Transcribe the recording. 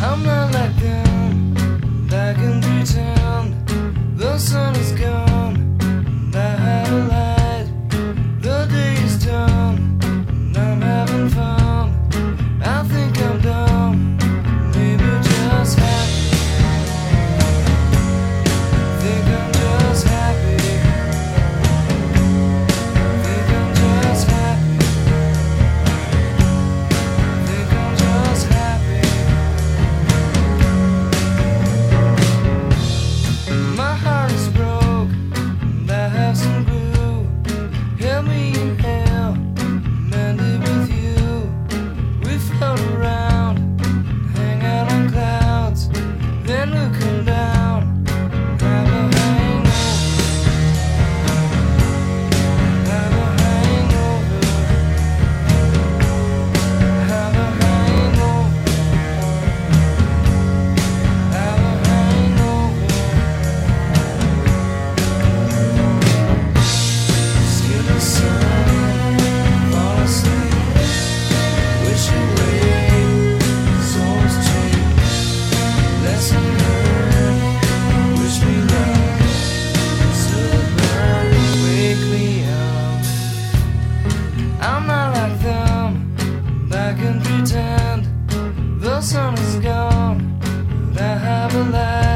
I'm not like them, and in can then we sun is gone, but I have a light.